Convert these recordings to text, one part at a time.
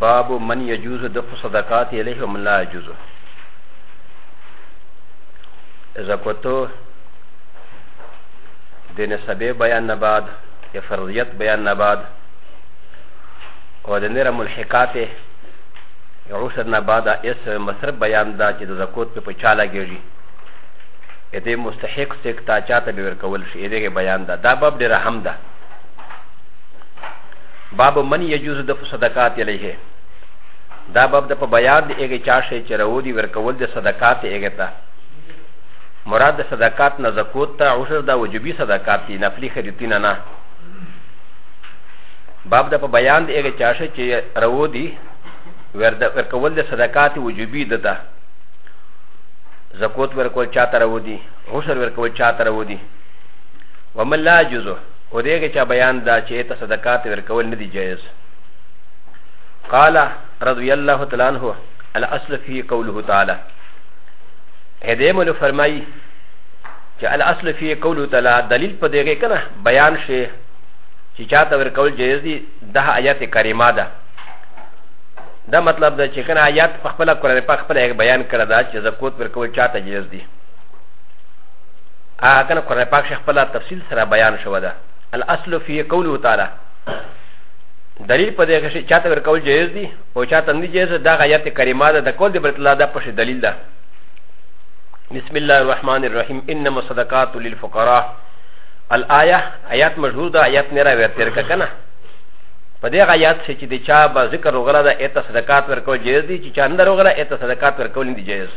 باب من يجوز دفع صدقات اليه ومن لا يجوز زکوتو د نسبه بیان نه بعد یا فرضیت بیان نه بعد او د نره ملحقات عسر نه بعد اس مصرف بیان دا چې د زکوت په چاله کېږي دې مستحق څخه تا چاته به ورکول شي دې بیان دا دا باب ډېر اهم ده باب من يجوز د صدقات الیه دا باب د په بیان د ایګه چا شی چې راودي ورکول د صدقات ایګه ته مراد د صدقات نه زکوت ته عشر د وجوبي صدقات دي نفلی خریدین نه باب د په بیان د ایګه چا شی چې راودي ورکول د صدقات وجوبي دته زکوت ورکول چا ته راودي عشر ورکول چا ته راودي ومن لا جزو و د هغه چا بیان دا چې ته صدقات ورکول نه دی جایز قال رضی الله تعالی عنہ الاصل فی قوله تعالی هدیم له فرمای چې الاصل فی قوله تعالی دلیل په دې کې کنه بیان شي چې چاته ورکول جایز دی د آیات کریمه ده دا مطلب دا چې کنه آیات په خپل قرآن په خپل بیان کړه دا چې زکوت ورکول چاته جایز دی ا کنه قرآن پاک شیخ په تفصیل سره بیان شوه ده الاصل في قوله تعالى دلیل په دې کې چې چاته ورکول جایز دي او چاته نه جایز دا غیرت کریمه ده د کول د برتلا ده په دلیل ده بسم الله الرحمن الرحيم انما الصدقات للفقراء الايه آیات مشهور ده آیات نه راوړتر کنه په دې آیات چې د چا با ذکر وغره ده ایت صدقات ورکول جایز دي چې چا اندر وغره ایت صدقات ورکول نه جایز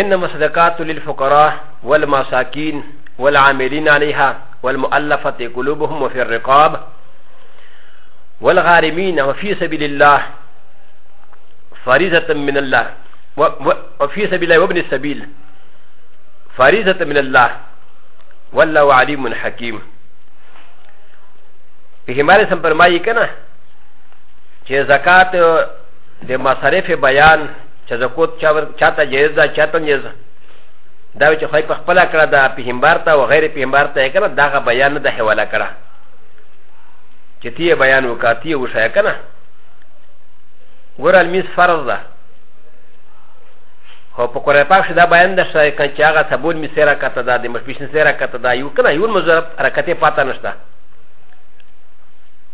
انما الصدقات للفقراء والمساكين والعاملين عليها والمؤلفة قلوبهم وفي الرقاب والغارمين وفي سبيل الله ف ر ي ز ة من الله وفي سبيل الله وابن السبيل ف ر ي ز ة من الله والله عليم حكيم في ه م ا ل ي س بهمال سمبرماي كنا چه زکات د مصارف بیان چه زکوت چاته جهز دا چاته جيزا دا چې خو په خپل کړه دا پیغمبر ته او غیر پیغمبر ته کړه دا غ بیان د حواله کړه چې تی بیان وکاتی او شای کنه ګور المیس فرض ده خو په قرآن پاک دا بیان ده شای کنه چې هغه ثبوت می سره کته دا د مشپیشن سره کته دا یو کنه یو مزر حرکت پاته نشته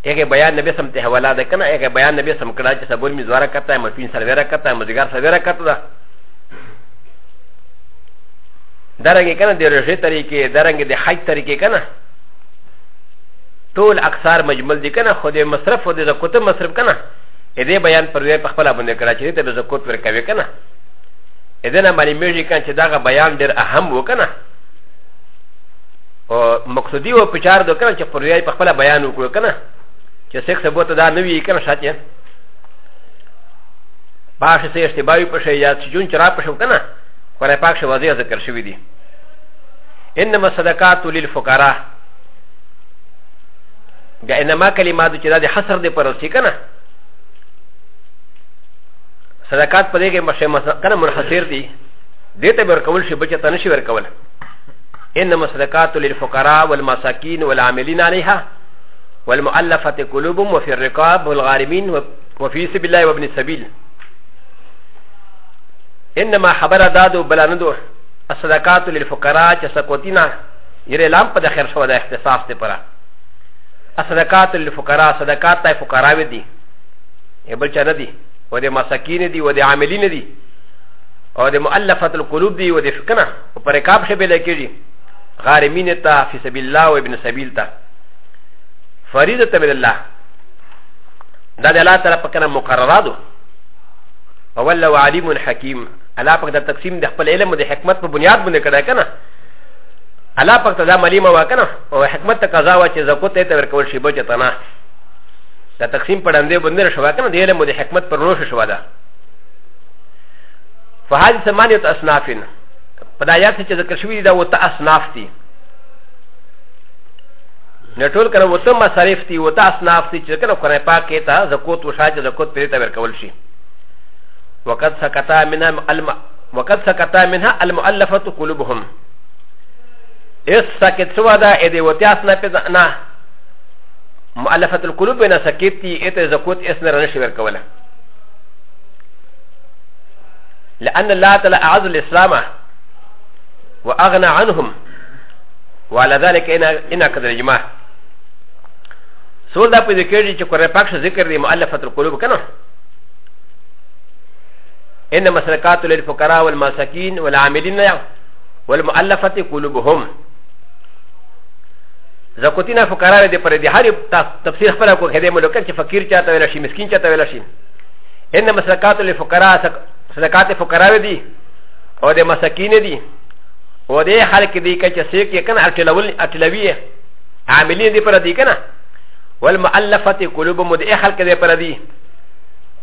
هغه بیان نبی سم ته حواله ده کنه هغه بیان نبی سم کړه چې ثبوت می زواره کته مشپین سره ورکته مزګر سره ورکته ダランゲカナデルジェタリケ、ダランゲデハイタリケカナ。トールアクサーマジマルディカナ、ホデマスラフォデザコトマスラフカナ。エデバヤンパレパパラボネカラチェタルザコトウェカベカナ。エデナマリミュージカンチダガバヤンデルアハムウカナ。マクソディオピチャードカナチェパレパパラバヤンウカナ。チェセクサボトダノビカナシャチェ。パシェセシティバイパシェヤチジュンチラパシェウカナ。これパクシェワゼアザカシュウィディ。انما صدقات للفقراء بیا انما کلمات چې دا د حصر دی پر اوسې کنه صدقات په دې کې مشه کنه منحصر دي دې ته ورکول شي بچ ته نشي ورکول انما صدقات للفقراء والمساكين والعاملين عليها والمؤلفة قلوبهم وفي الرقاب والغارمين وفي سبيل الله وابن السبيل انما خبر دادو بلا ندو الصدقات للفقراء چه سکوتینا یره لام پا ده خیر شو ده اختصاص ده پرا الصدقات للفقراء صدقات تای فقراء دی یه بلچه ندی و ده مساکین دی و ده عاملین دی و ده مؤلفت القلوب دی و ده شکنه و پر اکاب شبه لیکی جی غارمین تا فی سبیل الله و ابن سبیل تا فریضت من الله دا ده اللہ طرف پکنه مقررادو ولا وعليم حكيم الله پاک دا تقسیم د خپل علم او د حکمت په بنیاد باندې کړه کنه الله پاک ته دا مليمه وکنه او حکمت ته قضا وا چې زکوت ته ورکول شي بچت نه دا تقسیم پړندې باندې شو کنه د علم او د حکمت پر روښ شو دا فهذه ثمانيه اصناف پدایات چې ذکر شوی دا وته اصناف دي نټول کنه وته مصارف دي وته اصناف دي چې کنه قرآن پاک ته زکوت وشاجه زکوت پرې ته ورکول شي وقد سكتا منها الم... وقد سكتا منها المؤلفة قلوبهم اس سكت سوى دا ادي وتياسنا بزنا مؤلفة القلوب انا سكتي ات زكوت اسنا رنشبر كولا لأن الله تعالى أعز الإسلام وأغنى عنهم وعلى ذلك إنا, إنا كذا الجماعة سؤال دا بذكر جي كوري باكش ذكر دي مؤلفة القلوب كنو إن مسركات للفقراء والمساكين والعاملين والمؤلفة قلوبهم زکوتینا فقراء دې پر دې هر تفسیر خپل کو خدای ملکه چې فقیر چاته ویل شي مسكين چاته ویل شي ان مسرکات للفقراء صدقات فقراء دي او د مساکین دي او د خلک دي چې څوک یې کنه اټلول اټلوي عاملین دي پر دې کنه والمؤلفه قلوبهم دې خلک دې پر دې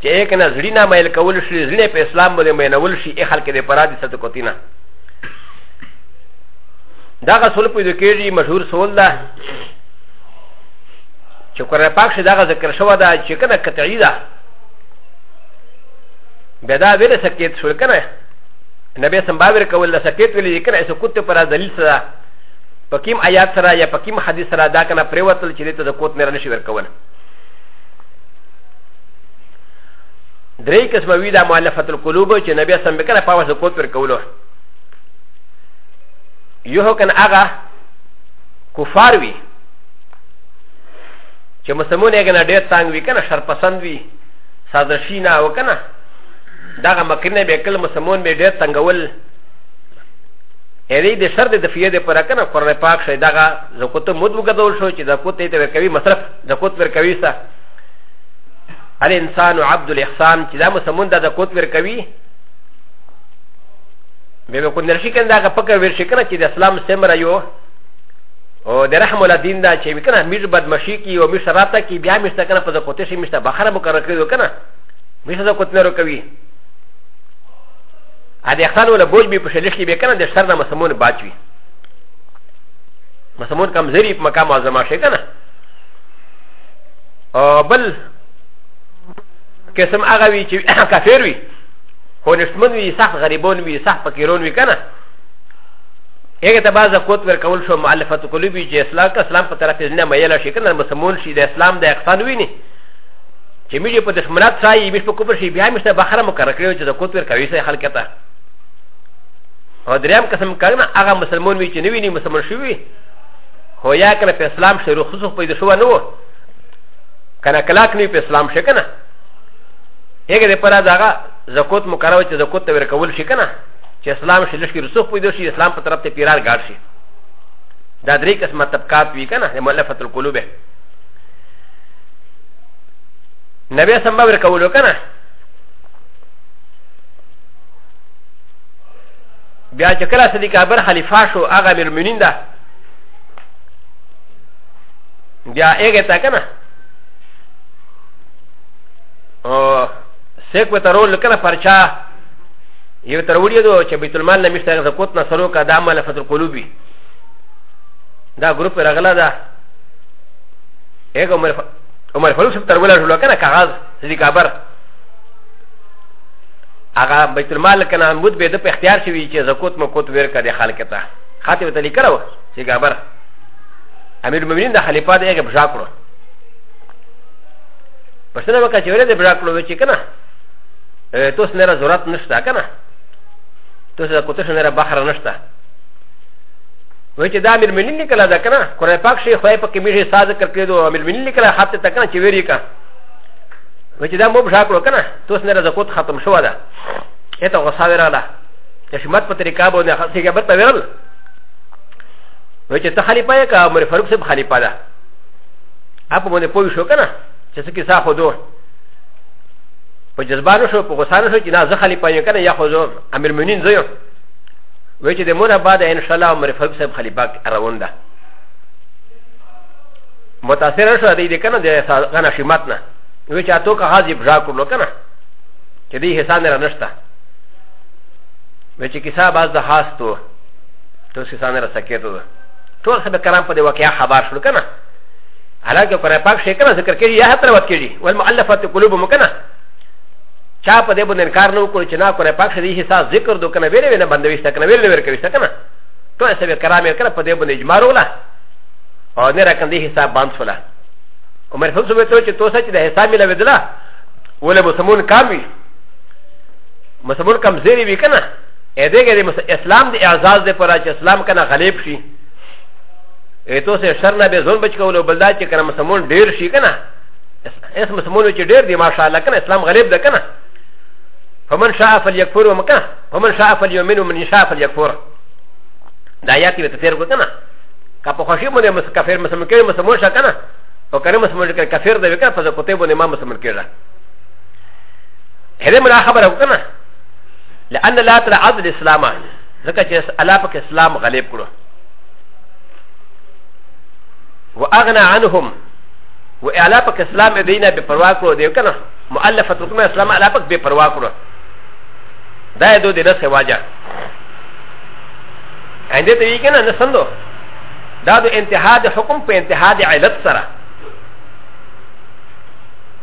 چې کنه زړینا مایل کول شي زړه په اسلام باندې مینول شي اخل کې د پرادي ستو کوتینا دا غسل په دې کې مشهور سول ده چې قرآن پاک شي دا ذکر شوی دا چې کنه قطعی ده بیا دا ویل سکیت شو کنه نبی سم باور کول له سکیت ویل کنه اسو کوت پر دلیل سره پکیم آیات سره یا پکیم حدیث سره دا کنه پریوتل چې دې ته د کوت نه نشي ورکول ر ي ك س م و ي د ا م ع ل ف ة القلوب ج ن ب ي ا س م ب ك ر ا فاوس ق و ت ر كولو يهو كان أ غ ا كفاروي ج م س ل م و ن ي ك ن ا دير تانغوي كان شر پسندوي سازشينا وكنا داغا مكرنا بكل مسلمون بي دير تانغول اريد شر د فيه د پر كنا قرن پاک شي داغا زكوت مدوغدول شو چې زكوت ته ورکوي مصرف زكوت ورکوي سا ا ل إ ن س ا ن عبد ا ل إ خ س ا ن چې دا مسمون دا د کوت ورکوي بیا به کو نرشي کنه دا پکر ورشي کنه چې د اسلام سمره یو او د رحم الله دین دا چې کنه میز بدمشي کی او میز راته کی بیا میشته کنه په کوتې شي میشته بخره مقرر کړو کنه میشته د کوت نرو کوي ا د اخسان ولا بوج به په شلش کې به کنه د شر نه مسمون باچوي مسمون کمزوري په مقام اعظم شي کنه او بل قسم هغه وي چې کافر وي خو نشمن وي سخت غریبون وي سخت فقیرون وي که نه هغه ته بعض قوت ورکول شو مؤلفت قلوبي چې اسلام که اسلام په طرف نه مایله شي که نه مسلمون شي د اسلام د اقسان ویني چې موږ په دشمنات سایي موږ په کوپر شي بیا موږ ته بخره مقرر کړو چې د قوت ورکوي سه خلک ته او دریم قسم کړنه هغه مسلمان وي چې نه ویني مسلمان شوی خو یا کله په اسلام شروع خصوص پیدا شو نه و کنه کلاک نه په اسلام شکنه هغه د پره دغه زکوت مقرره چې زکوت ته ورکول شي کنه چې اسلام شلش کې رسوخ پیدا شي اسلام په طرف ته پیرار ګار شي دا درې قسمه طبقات وی کنه مؤلفه القلوب نبی سمبا ورکول کنه بیا چې کله صدیق اکبر خلیفہ شو هغه مرمنین ده بیا هغه تا کنه او セクタロールカナパチャーユタウリドチェビトルマンのミスターズコトナソロカダマラファトコルビダグループラガラダエゴマルファルスタウラルカナカラズリカバーアガビトルマルカナムドベドペティアシビチェザコトモコトウェルカデハルケタハティブタリカラウシガバーアミルムリンダハリパデエガブジャクロパシナバカチュレデブジャクロウチキナトスネラゾラトネスタカナトスネラコトスネラバハラネスタウェチダミルミニカラダカナコレパクシーホエパキミシサザカケドミルミニカラハテタカナチベリカウェチダモブシャクロカナトスネラザコトハトムシュワダエタゴサベラダエシマッパテリカボネハセガバタベルウェチタハリパエカムレファルクセブハリパダアポモネポイショカナチェスキサホド په جذبانو شو په غسانو شو چې نه زه خلیفه یم کنه یا خو زه امیر المؤمنین زه یم وایي چې د مونه بعد ان شاء الله عمر فاروق صاحب خلیفه روان ده متاثر شو دی کنه د غنا شمات نه وایي چې تاسو که حاجی بجا کړو کنه چې دې حساب نه نشته وایي چې کیسه باز د خاص تو تو حساب نه سکیته ده ټول سبا کرام په دې واقعیا خبر شو کنه حالانکه قرآن پاک شي کنه ذکر کړي یا هتر وخت کړي والمؤلفه قلوبهم کنه チャパデブネカーノコチナコレパクシリヒサゼクルドカナベレベナバンディスタカナベレベレベレカナトエセベカラメカナパデブネジマローラオネラカンディヒサバンソラオメフォルソベトチトサチデヘサミラベデラウレムサムンカミムサムンカムゼリビカナエデゲレムサエスラムディアザーデパラチエスラムカナハレプシエトセシャナベゾンベチコウブダチカナムサムンディルシカナエスムサムンチディルディマシャラカナエスラムガレブデカナ فمن شاء فليكفر ومكان فمن شاء فليؤمن ومن شاء فليكفر دا آيات کې تفسیر وکړه کا په خوشي باندې مس کافر مسلمان کې مسلمان شا کنه او کنه مسلمان کې کافر دی وکړه په کوته باندې ما مسلمان کېږه هره مړه خبره وکړه لأن لا ترى عدل الإسلام ځکه چې الله پاک اسلام غالب کړو واغنى عنهم و اعلا پاک اسلام دینا بے پروا کرو دیو کنه مؤلفه رکمه اسلام اعلا پاک بے پروا کرو だいどでなせわじゃ。あんでていけななさんど。だどえんてはでほこんぺんてはであいらつさら。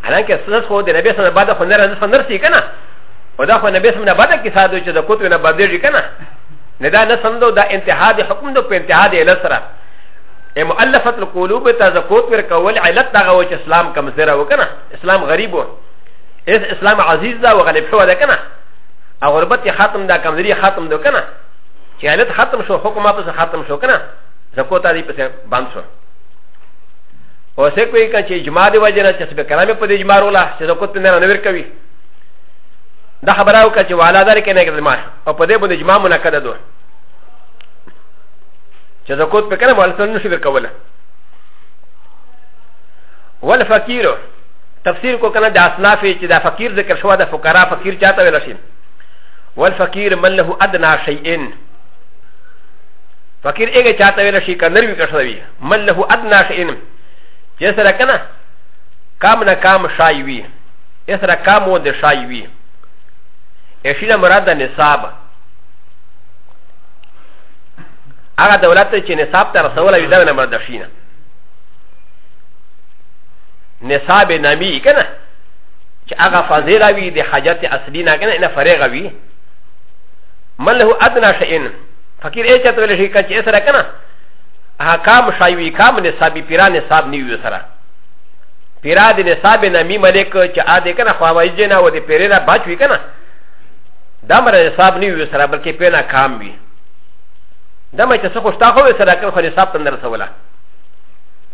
あらんけすなほでなべさんのばだほならなさんなしいかな。おだほなべさんのばだきさどちょことなばでりかな。なだなさんどだえんてはでほこんどぺんてはであいらつさら。ا م ؤ ل ف ة القلوب ت ز ك و ت وركول علت دغه و اسلام کمزره وکنه اسلام غریب و اسلام عزیز دا و غلب شو ده کنه او غربت ختم دا کمزری ختم دو کنه چې علت ختم شو حکم اپس ختم شو کنه زکوتا دی پس بند شو او سه کوي کچې اجماع دی وجنه چې سبه کلام په دې اجماع رولا چې زکوت نه نه ور کوي دا خبره او کچې والا دار کې نه کړل ما او په دې باندې اجماع منعقد دو چې زکوت په کنه والسن نشي ور کوله والفقير تفسير کو کنه د اصناف چې دا فقير ذکر شو دا فقرا فقير چاته ویل شي والفقير من له ادنى شيئين فقير ايه چاہتا ویلا شي کا نروي کشوي من له ادنى شيئين جسرا کنا کام نہ کام شای وی اسرا کام و د شای وی اشینا مراد نصاب هغه دولت چې نصاب ته رسول وي دا نه مراد شینه نصاب نامی کنه چې هغه فضیله وي د حاجت اصلي نه کنه نه فارغه وي من له ادنى شيء فكير ايه تقول شيء كان شيء سرا كنا ها كام شايوي كام نصابي پيرا نصاب نيو سرا پيرا دي نصاب نمي ملك چا آده كنا خواهي جنا و دي پيرا باچوي كنا دامر نصاب نيو سرا بلکه پيرا كام بي دامر چا سخوشتا خوي سرا كنا خو نصاب تندر سولا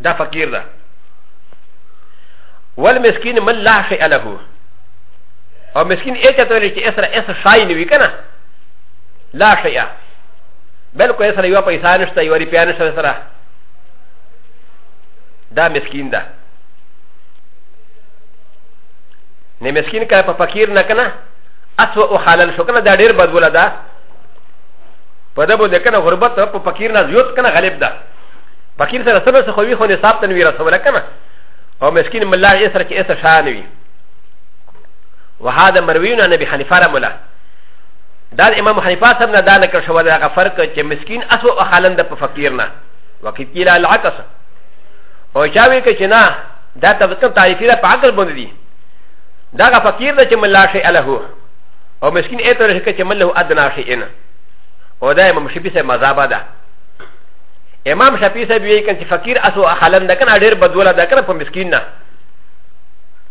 دا فقير دا والمسكين من لا شيء له او مسكين ايه تقول شيء سرا اس شاي نيو كنا لا شيء بل كويس ر ي و ا پیسا نشتا يوري پيا نشتا سرا دا مسكين دا نه مسكين كا پا فقير نکنا اسوأ حالل شو کنا دا دير بدولا دا پا دا بوده کنا غربت پا فقير نا زيوت کنا غلب دا فقير سر سبس خوی خو نصاب تنوی رسولا کنا او مسكين ملا اسر که اسر شانوی وهذا مروينا نبي حنفارا ملا دا د امام حنیفه صاحب نه دا نقل شوی دی هغه فرق چې مسکین اسو او حالن د په فقیر نه وقید کیلا العکس او چا وی که چې نه دا تبکم تعریفی دا په عقل باندې دی دا هغه فقیر دی چې ملا شی الهو او مسکین اته رشه چې مله ادنا شی ان او دا امام شفیع صاحب مذهب ده امام شفیع صاحب وی کین چې فقیر اسو او حالن ده کنه ډیر بدوله ده کنه په مسکین نه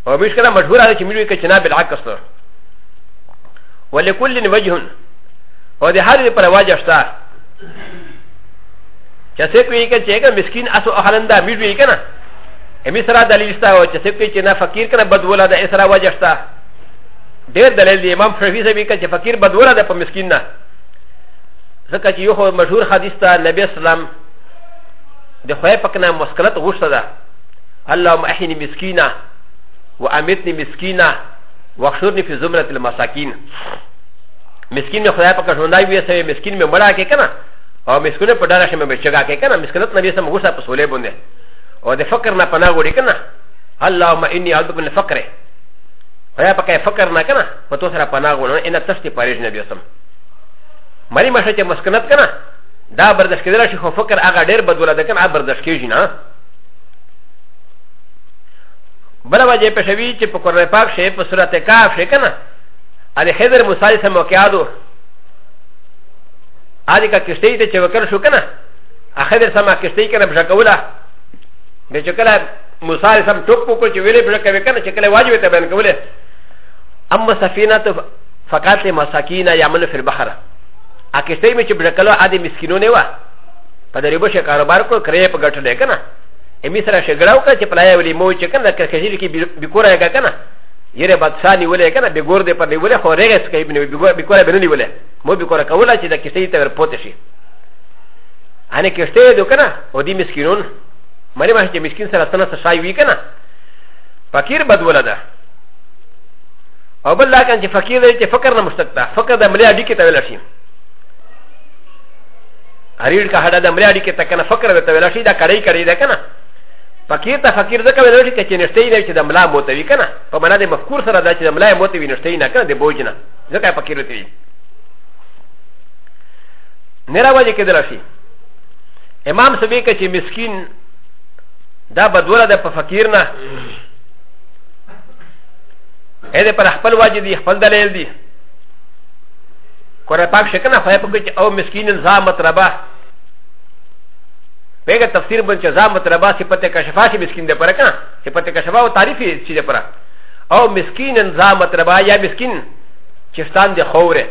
او مشکره مشهور ده چې ملوي که چې نه بالعکس ده ولكل وجه او د هر پر واجب شته چې څه کوي کې چې مسكين اسو احلنده میډوي کنه امي سره دلیل شته او چې څه کوي چې نه فقیر کنه بدوله د اسرا واجب شته ډېر دلیل دی امام شفیع صاحب کې چې فقیر بدوله ده په مسكين نه ځکه چې یو خو مشهور حدیث ته نبی اسلام د خوای پکنه مسکلت غوښته ده اللهم احینی مسکینا و امتنی مسکینا وخشورني في زمرة المساكين مسكين میں خدای پاک ژوندای وي سوی مسكين میں مړه کې کنه او مسكين په ډاره شمه بچګه کې کنه مسكینت نبی سم غوسه په سولې باندې او د فقر نه پناه وړي کنه اللهم اني اعوذ من الفقر خدای پاک فقر نه کنه په تو سره پناه وړو ان تشتی پاریج نبی سم مری مشه چې مسكینت کنه دا برداشت کېدل شي خو فقر هغه ډېر بدوله ده کنه برداشت کېږي نه بلا وجه پشوی چې په قرآن پاک شی په صورت کاف شی کنه علی خضر موسی سره موقعادو علی کا کشتی ته چې وکړ شو کنه اخضر سما کشتی کنه بشا کوله به چې کله موسی سم ټوپ په چې ویلې بشا کوي کنه چې کله واجب ته بیان کوله اما سفینه ته فقط مساکین یعمل فی البحر ا کشتی می چې بشا کوله ادي مسکینونه وا په دریبه شي کاروبار کو کرے په ګټلې کنه ا م ي س ر ا ش ج ر ا و ك ا ت ي ب ل ا ي و ل ي م و ج ك ن ا ك ر ك ج ي ر ك ي ب ك و ر ا ي ك ا ك ن ا ي ر ب ا ت س ا ن ي و ل ي ك ن ا ب ج و ر د ي ب ر ي و ل ي خ و ر ي ج س ك ي ب ن ب ك و ر ا ب ن و ل ي و ل ي مو ب ك و ر ا ك و ل ا ت ي د ا ك س ي ت ا ب ر ب و ت ش ي ا ن ي ك ش ت ي د و ك ن ا و د ي م س ك ي ن و ن م ا ن ي م ا ش ت ي م س ك ي ن س ر ا س ن ا س ش ا ي و ي ك ن ا فكير ب د و ل د ا او بل لا كان فكير د ي ت فكر ن م ش ت ك ت ا فكر د م ل ي ا د ي ك ت ا ب ل ا ش ي ن ا ر ي ر ك ا ه د ا د م ل ي ا د ي ك ت ا ك ن ا فكر د ت ا ب ل ا ش ي د ا ك ر ي ك ر ي د ا ك ن ا فقير ته فقير ذکر ولر چې نشته نه چې د ملا موتوي کنه په معنا د مفکور سره دا چې د ملا موتوي نشته نه کنه د بوج نه ذکر فقير وتوي نه راوځي کېدل شي امام سبي کې چې مسكين دا بدوله د په فقير نه اې د پر خپل واجب دي خپل دلیل دي قرآن پاک شکنه خو په کې او مسكين الزامت ربا ペガタフィルブンチャザムトラバシパテカシファシミスキンデパラカシパテカシファウタリフィチデパラアウミスキンンザムトラバヤミスキンチスタンデホーレ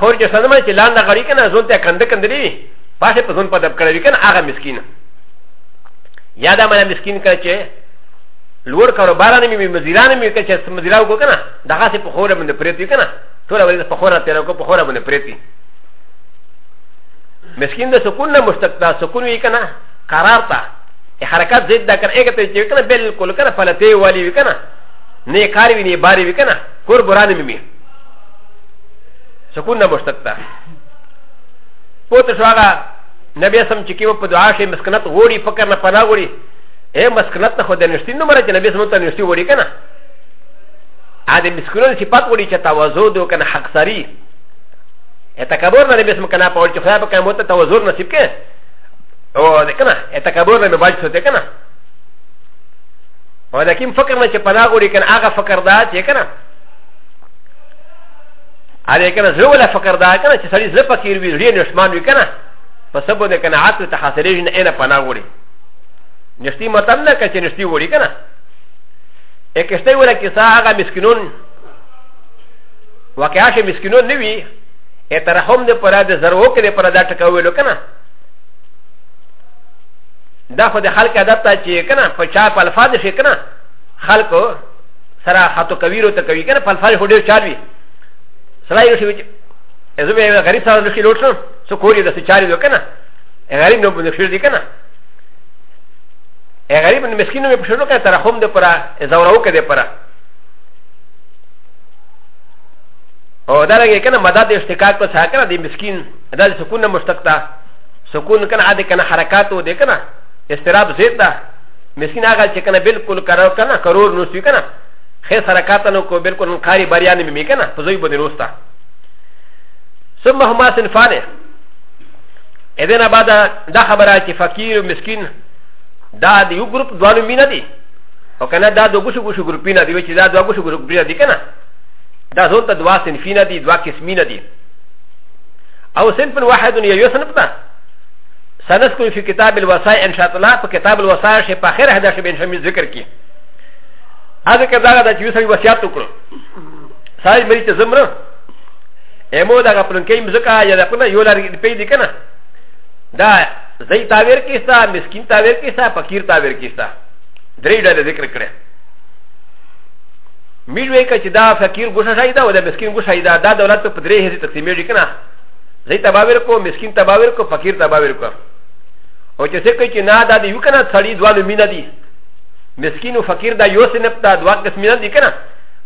ホーレジャサマチランダガリカナゾンテカンデカンデリパシパゾンパダカリカンアガミスキンヤダマラミスキンカチェルウォーカーバランミミミズランミミカチェスムズラウコカナダハシパホーレムデプレティカナトラバリスパホーラテラコパホーラムデプレティ مسكين ده سكون نا مشتق ده سكون ويكنا قرار تا حركات زيد ده كان ايه كتا يكنا بالكل كنا فلتي والي ويكنا نه کاری نه باری وکنه کور بران میمی سکون نه مشتق تا پوت شواغا نبی سم چکی په دعا شي مسکنت غوړي فکر نه پنا غوړي اے مسکنت خو د نشتی نو مرته نبی سم ته نشتی وړي کنه ا دې مسکنت صفات وړي چې تواضع دوکنه حق سری تکبر نه بسم کنه په چې خدای په کومه ته توزور نصیب کړي او دا کنه تکبر نه باج څه ده کنه او دا کوم فکر نه چې پناه غوړي کنه هغه فکر دا چې کنه اره کنه زه ولا فکر دا کنه چې سړی زه فقیر وي لري نشمان وي کنه په سبب د قناعت ته حاصلې نه نه پناه غوړي نشتی مطلب نه کچې نشتی غوړي کنه اکشته ولا کیسه هغه مسکینون واقعا چې مسکینون نه وي ا ت ر ح م د پرا د زرو کې د پرا دا ټکوي لو کنه دا خو د خلق ادب ته چې کنه په چا په الفاظ شي کنه خلق سره خطو کویرو ته کوي کنه په الفاظ هډیو چاروي سره یو شي زه به غریب سره نشي لوټم سو کوری د چاري دو کنه غریب نو بده شي کنه غریب مسکینو په شنو کې ترحم د پرا زورو کې د پرا او دا رنګه کنه مدد اشتقاق په ساکنه دی مسكين دا سکون نه مشتق تا سکون کنه عادي کنه حرکت و دی کنه استراب زید دا مسكين هغه چې کنه بالکل کرو کنه کرور نو سی کنه خیر حرکت نو کو بالکل کاری بریا نه می کنه په زوی بده روستا ثم هما سنفانه اذن بعد دا خبره چې فقیر او مسكين دا دی یو ګروپ دوه مینه دي او کنه دا دوه ګوشو ګوشو ګروپینه دی چې دا دوه ګوشو ګروپینه دي کنه だぞたどわせんフィナディ、ドワキスミナディ。アウセンプンワハドニアヨセンプナ。サナスクルフィキタブルワサイエンシャトラフィキタブルワサイシェパヘラハダシェベンシェミズクルキ。アザカザガダチューサイワシャトクル。サイメリテズムラ。エモダガプルンケイムズカヤダプナヨラリペディケナ。だ、ザイタウェルキスタ、ミスキンタウェルキスタ、パキルタウェルキスタ。ドレイダーでクルクル。ミルウェイカチダー、ファキルゴシャイダー、ウェブスキンゴシャイダー、ダダウラトプレイヘズタキメリカナ。ゼタバウェルコ、ミスキンタバウェルコ、ファキルタバウェルコ。オチェセクチナダディユカナサリドワルミナディ。ミスキンファキルダヨセネプタドワクスミナディカナ。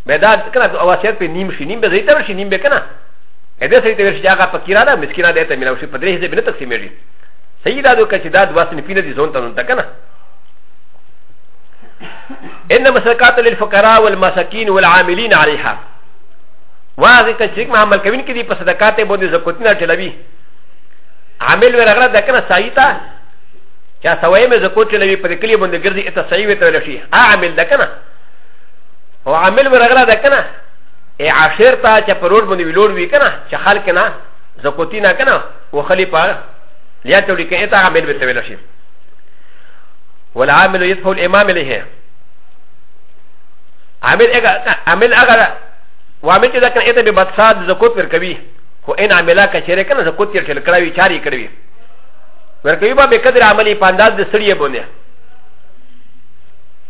ベダーカナドアワセプニムシニムベゼタムシニムベカナ。エデセテルシャガファキラダ、ミスキナデタミナウシプレイヘズベネタキメリ。セイダドカチダー、ワセンフィナディゾンタンタカナ。إن مسكات للفقراء والمساكين والعاملين عليها وهذه تشريك محمل كبير كذي فصدقات بودي زكوتنا جلبي عامل ورغرة دكنا سايتا چا سوائے میں زکوت چلوی پر کلی بند گردی اتا صحیح وی تولی شی آ عامل دکنا او عامل ورغلا دکنا اے عاشر تا چا پرور بند ویلور وی کنا چا خلق کنا زکوتی نا کنا و خلی پا لیا تولی کنا اتا عامل وی تولی شی والعامل يدفع الامام اليه عامل اغا عامل اغا وعامل اذا كان ايتا ببطساد زكوت وركبي هو ان عاملا كشيري كان زكوت يركل كراوي چاري كروي وركبي با بقدر عملي پانداز د سړي بونه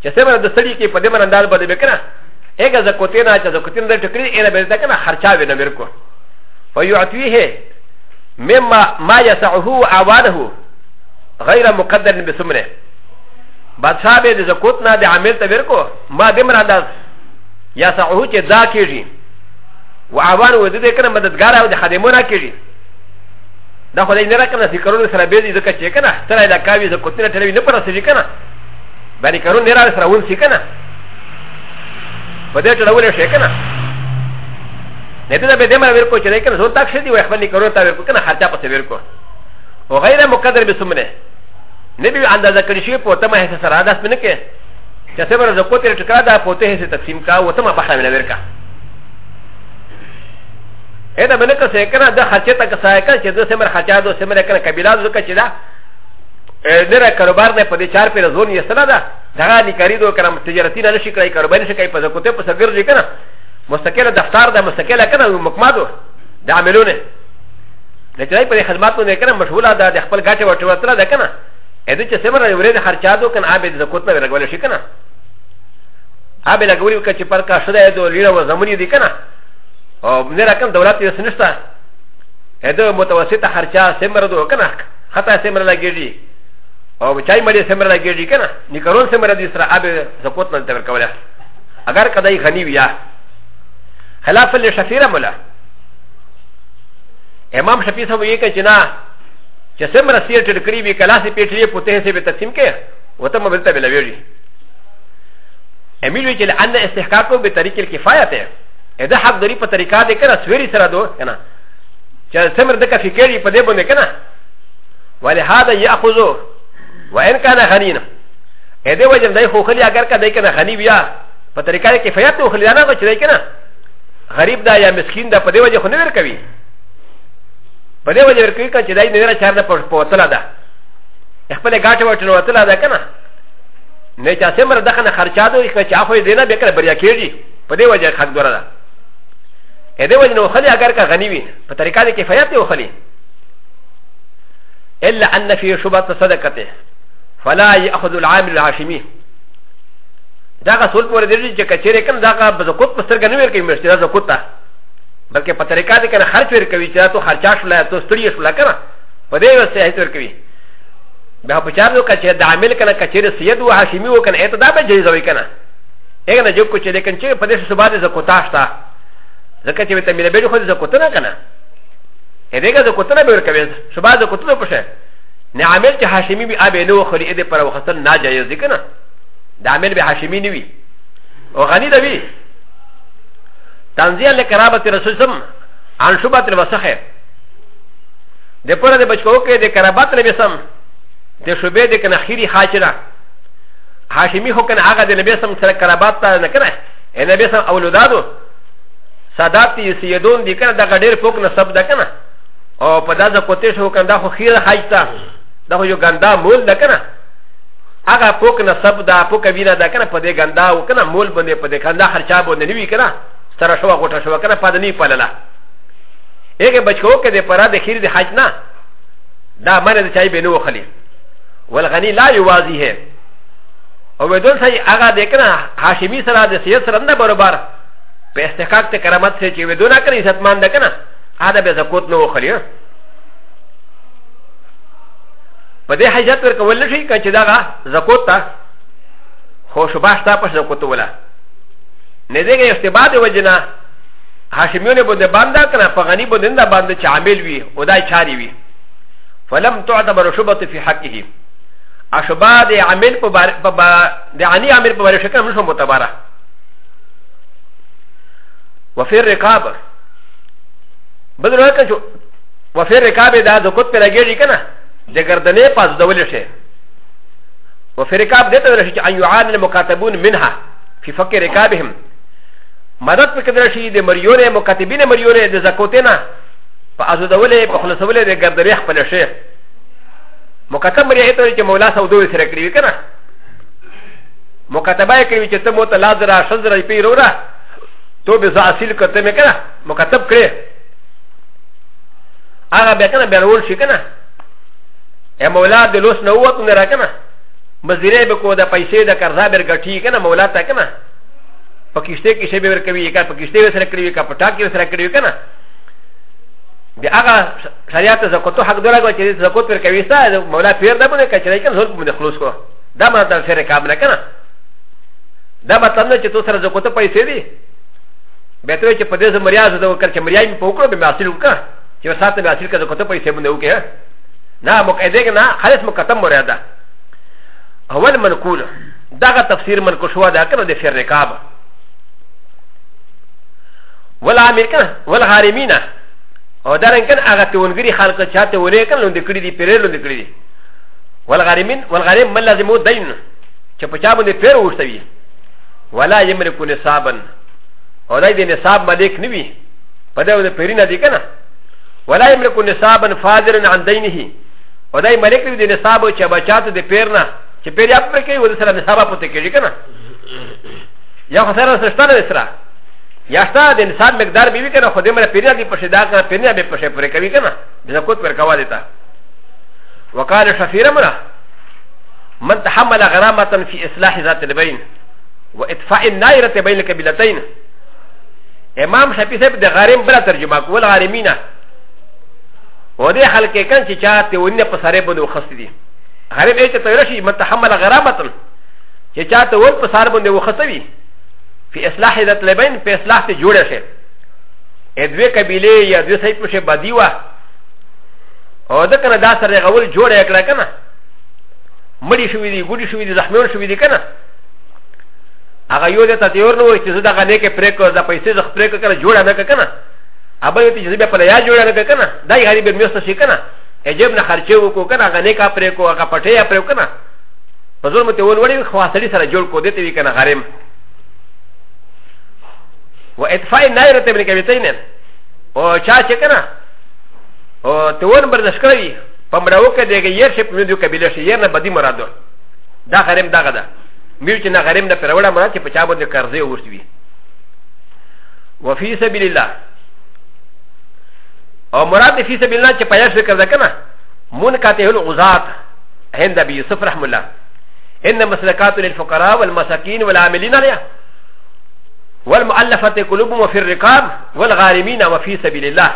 چې سمره د سړي کې په دې باندې انداز بده وکنه اګه زکوتې نه چې زکوتې نه ټکري اله به ځکه نه خرچا وینه ورکو فيعطيه مما ما يسعه عواده غير مقدر بسمنه بادشاہ بے دے زکوت نہ دے عامل تبر کو ما دے مرادا یا سعو چے دا کیجی و عوان و دے کنا مددگار او دے خدمونا کیجی دا خدای نه راکنه ذکرونه سره به دي ځکه چې کنه سره دا کاوی زکوت نه ټلوي نه پرسه کنه باندې کرون نه را سره ون سي کنه په دې ټړول شي کنه نه دې به دې مر ورکو چې کنه زو تک شي دی وای خپل کرون تا ورکو کنه خرچه پته ورکو او غیر مقدر به سمنه ن ب ي عند ذ ك ر ش ي ب وتم هي سرادا سمنك كسبر ز ق و ت ر تكرادا فوته هي تقسيم كا وتم بحر من امريكا هذا منك سيكنا ده خشيتا كسايكا شد سمر خشادو سمر كنا كبيلا ذو كشدا نرى كربار نه پدي چار پر زون يسلا دا دغا نيكاري دو كرم تجارتي نه شي كراي كربار شي كاي پزا کوته پسگر جي كنا مستقل دفتر دا مستقل كنا مکمادو دا عملونه لکه دای په خدماتونه کنه مشغوله ده د خپل گاټه ورته ورته ده کنه ا د ي ت س ب ر ا يوريد هرشادو كان عبد ذكوت ما يرغب لشيكنا عبد لغوري كاتشي باركا شدى دو ليرا وزمني ديكنا او منيرا كان دولاتي سنشتا ا د و متوسطه هرشا سمر دو كنا حتى سمر لجيجي او بشاي مالي سمر لجيجي كنا نيكرون سمر دي سرى عبد ذكوت ما تبركولا اگر كداي غنيويا خلاف الشفيره ملا امام شفيع سوى يكا جناه چې څومره سیر چې کړی وي کلاسې پیټلې په ته سه به تقسیم کې وته مبل ته بلوي امیل وی چې ان استحقاق به طریق کفایت ده اذا حق دری په طریقه ده کنه سویری سره دو کنه چې څومره د کفیکری په دې باندې کنه ولهذا یاخذو وان كان غنینا اذا وجد دای خو خلی اگر کدی کنه غنی بیا په طریقه کفایت خو خلی نه غچ دی کنه غریب دا یا مسکین دا په دې وجه خو نه ور کوي په دې وجه ورکوي که چې دای نه چار نه په وتله ده خپل ګاټه وټنه وتله ده کنه نه چا سمره دغه نه خرچا دوی که چا خو دې نه بکره بریا کېږي په دې وجه خلک دوره ده ا دې وجه نو خلی اگر که غنی وي په طریقه دې کفایت یو خلی الا ان فی شبهه صدقته فلا یاخذ العامل الهاشمی دا غسل پر دې چې کچره کنه دا به زکوت پر سر غنی ورکې مشته زکوت ته بلکې په طریقه دې کنه خرچ ورکوي چې دا تو خرچا شولا تو ستړي شولا کنه په دې وسه هیڅ ورکوي بیا په چار نو کچې د عامل کنه کچې سید او هاشمی وکنه اته دا به جایز وي کنه هغه نه جو کو چې لیکن چې په دې سبا دې زکوتا شتا ځکه چې ته مې به خو دې زکوتا نه کنه هغه دې زکوتا نه به ورکوي سبا زکوتا نه پشه نه عامل چې هاشمی به ابه نو خو دې پر وختن ناجایز دي کنه د عامل به هاشمی نه وي او غنی دی تنزيل لكرابة رسول سم عن شبهة الوسخة د پره د بچکو کې د کرابات نبی سم د شوبې د کناخيري حاجره هاشمي هو کنه هغه د نبی سم سره کرابات ته نه کنه نبی سم اولادو سادات تی سیدون دی کنه د غډیر فوق نسب ده کنه او په دا ځکه شو کنه دا خو خیر حاج ته دا خو یو ګندا مول ده کنه هغه فوق نسب ده فوق ویره ده کنه په دې ګندا او کنه مول باندې په دې ګندا خرچا باندې نیوي کنه سره شو غوټه شو کنه پدنی پللا یګه بچو کې د پرا د خیر د حج نه دا منه د چای بینو خلی والغنی لا یوازیه او ودون سای هغه د کنه هاشمی سره د سید سره نه برابر په استحقاق ته کرامت سره چې ودون کړی ستمان د کنه هغه به زکوت نه خلی په دې حاجت ورکول شي کچ داغه زکوت ته خوشباشتا پښه کوتوله ن د ه استباد وجنا هاشميون بده باندا كنا فغني بده ندا باند چامل وي او دا چاري وي فلم تعتبر شبهه في حقه اشبا د عامل په با د اني عامل په بارے شکه مشو متبارا وفي الرقاب بدر وکړو وفي الرقاب دا د کوت پر لګیږي کنه د گردنې پاس دول شي وفي الرقاب دته ورشي ان يعان المكاتبون منها في فقر رقابهم مدد په کدر شي د مریونه مکاتبینه مریونه د زکوتینا په ازدولې په خلاصولې د ګردلې خپل شي مکاتب مریه ته چې مولا سعودو سره کړی کنه مکاتبه کوي چې ته مو ته لازره شذره پیرورا تو به زاصل کته مې کنه مکاتب کړې هغه به کنه به ورول شي کنه یا مولا د لوس نه وته نه را کنه مزیره به کو د پیسې د قرضا بر غټي کنه مولا ته کنه パキステーキシェベルカビカパキステーキセクリカパタキセクリカナでアガシャリアタザコトハグドラゴチェリザコトルカビサーモラフィアダムネカチェリカンゾルムネクロスコダマタフェレカブラカナダマタナチェトサラザコトパイセリベトレチェパデザマリアザドカチェマリアンポコロビマシルカチェサタナシルカザコトパイセブネウケなもかでなはれすもかたもらだ اول منقول だが تفسير منقول しわだからでフェレカブ ولا امريكا ولا هارمينا او دارن كان اغا تونغري خلق چاته ولي كان لوند کړي دي پیر لوند کړي دي ولا غارمين ولا غارم من لازمو دين چې په چا باندې پیر ورسوي ولا يملك نصابا او دای دې نصاب مالک نوي په دې باندې پیرینه دي کنه ولا يملك نصابا فاضلا عن دينه او دای ملک دې نصاب چې بچاته دې پیرنا چې پیر یې پر کوي ور سره نصاب پته کوي کنه یا خسر سره ستنه سره やしたでんさんめだびかなほでもペリアでパシダーがペリアでパシャプレカビカナ。でなことかわれた。わかるシャフィラマラ。من تحمل غرامة في إصلاح ذات البين وإطفاء النائرة بين الكبيلتين إمام شافي سيب ده غارم بلا ترجمة كول غارمين وده خلق كان چچا تونية پساره بنو خست دي غارم ايچه تولشي من تحمل غرامة چچا تون پسار بنو خست دي في اصلاح ذات لبين في اصلاح ت جوړه شي ادوي قبيله يا دوي سي پشه بدي وا او د کنه دا سره غول جوړه کړه کنه مړی شوې دي ګوډي شوې دي زخمیون شوې دي کنه هغه یو د تطیور نو چې زه دغه نیکه پرې کړ د پیسې زخ پرې کړ جوړه نه کنه ابل یو چې بیا په لیا جوړه نه کنه دا یې غریب میوسته شي کنه اجب نه خرچه وکړو کنه هغه نیکه پرې کو هغه پټه پرې کنه په زور مته ونوړي خواسړي سره جوړ کو دته وی کنه غریم و ا ت ف ا ء نائره تبنك بيتين او شاشي كنا او تون بردشكري فمراوكا دي يرشب من دوكا بلشي يرنا بدي مرادو دا غريم دا غدا ميوشنا غريم دا فراولا مراتي فشابو دي كارزي وشتوي وفي سبيل الله او مراد في سبيل الله فياش كذا كنا منكاته الغزات هند بيوسف رحم الله ان مسلكات للفقراء والمساكين والعاملين عليها والمؤلفة قلوبهم وفي الرقاب والغارمين وفي سبيل الله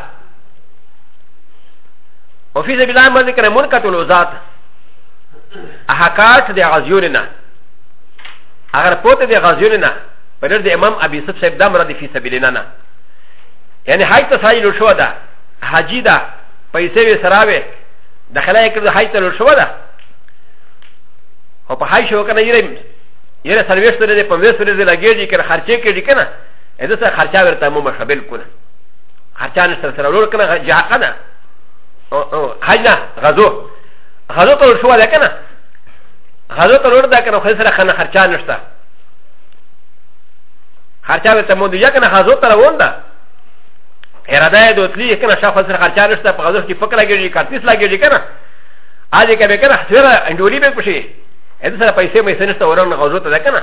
وفي سبيل الله ما ذكر منكة الوزات أحكات دي غزيوننا أغر بوت دي غزيوننا فلر دي إمام أبي صف سيب دامر دي في سبيل الله يعني هاي تسايل الشوى دا حاجي دا پیسے سراوے دخلا ایک ہائی تلو شو دا او په هاي شو کنه یې ي ر ا سلويش ترى دي پميس ترى دي لگيجي كنا خرچه كيجي كنا اذا سا خرچه ورطا مو مشابل كنا خرچه نشتر سرا لور كنا جاها كنا خجنا غزو غزو ترور شوا ده كنا غزو ترور ده كنا خلص را خنا خرچه نشتا خرچه ورطا مو دي يا كنا غزو ترون ده اراده دوتلی كنا شا خلص را خرچه نشتا پا غزو كي فکر لگيجي كارتیس لگيجي كنا آجي كبه كنا حسوه را اندولي بك بشه ا د س ر ا پیسې مې سنشت اورم نه غوځو ته ده کنه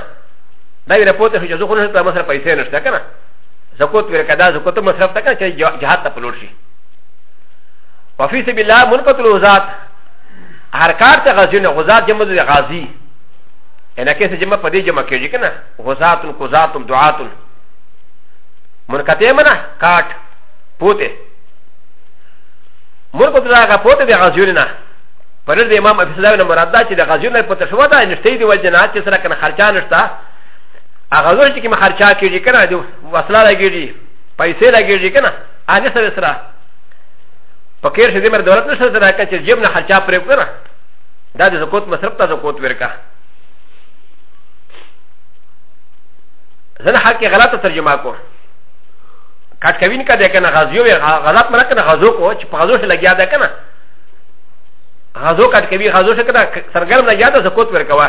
دا یې راپورته چې زه خو نه ته مسره پیسې نشته کنه زکوت ور کدا زکوت مصرف تک چې جهاد ته پلور شي وفي سبيل الله منقتل غزات هر کار ته غزي نه غزات جمع دي غازي انا کې چې جمع پدې جمع کېږي کنه غزات غزات دعات منقتل منه کاټ پوته مرکو دغه پوته د غازیونه パレルデママフィスラーのマラダチでガジュナポテシュワダ、インステイディワジェナチスラカンハチャナスタ、アガゾチキマハチャキジキナディ、ワスララギリ、パイセラギリキナ、アネサレスラ。パケシディマルドラトシュラカチジムナハチャプレクナ。ダディズコトマスラプタズコトウェルカ。ザナハキガラタタジマコ。カチカウィンカディケナガズヨウェル、ガラタマラカナガズコ、チパズヨウェルギアディケナ。غزو کټ کوي غزو شکره سرګرم نه یاده زکوت ورکوا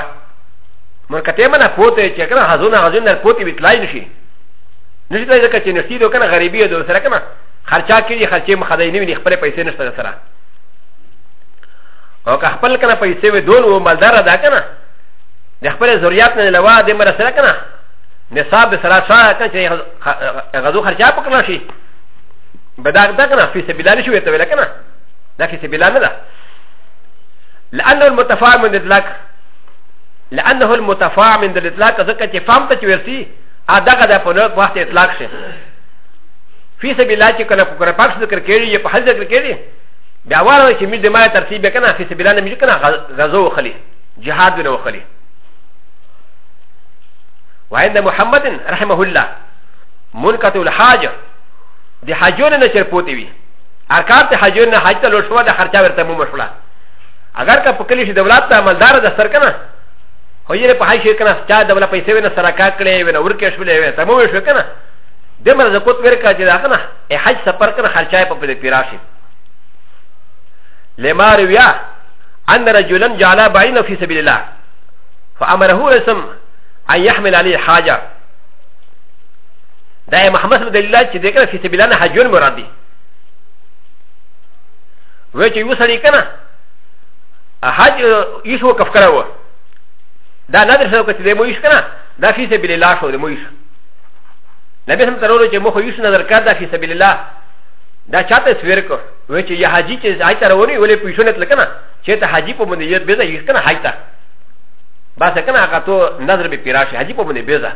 مرکته منه پوته چې کنه غزو نه غزو نه پوته ویتلای نشي نشي دا ځکه چې نشتی دو کنه غریبي دو سره کنه خرچا کوي خرچې مخدای نه ویني خپل پیسې نشته سره او که خپل کنه پیسې و دون و مالدار ادا کنه د خپل ذریات نه لوا د مر سره کنه نصاب سره شا کنه چې غزو خرچا پکړه شي بداغ دا کنه فی سبیل الله شي ته ویل کنه دا کی سبیل الله نه لانه المتفاع من الاطلاق لانه المتفاع من الاطلاق ذكر فهم تشويرتي ادغه ده په وخت اطلاق شي في سبيل الله چې کله کوره پاک ذکر کړي یا په حل ذکر کړي بیا واره چې مې د ما ترتیب کنه في سبيل الله مې کنه غزو خلی جهاد ونه خلی وعند محمد رحمه الله منقطع الحاجه د حاجونه نه چرپوتوي ارکان ته حاجونه حج ته لوټوا د خرچا ورته مو مشوله اگر که په کلی شي دولت ته عملدار د سر کنه خو یې په هاي شي کنه چا دولت پیسې ونه سره کا کړې ونه ورکه شولې ته مو شو کنه دمر زکوت ورکا چې دا کنه ای حج سفر کنه خرچای په دې پیراشي لما رویا ان رجلا جعل بين في سبيل الله فامره اسم ان يحمل عليه حاجه دا محمد رضي الله چې دغه في سبيل الله حجون مراد دي وې چې وسړي کنه حج يشو كفكرا و دا نادر سو كتي دي مويش كنا دا في سبيل الله شو دي مويش نبي سم ترولو چه مخو يوش نظر کر دا في سبيل الله دا چاته سوير کو وچه يا حاجي چه حاج تروني ولی پوشو نت لکنا چه تا حاجي پو منده يد بيزا يوش كنا حاج تا بس کنا آقا تو نظر بي پیراشي حاجي پو منده بيزا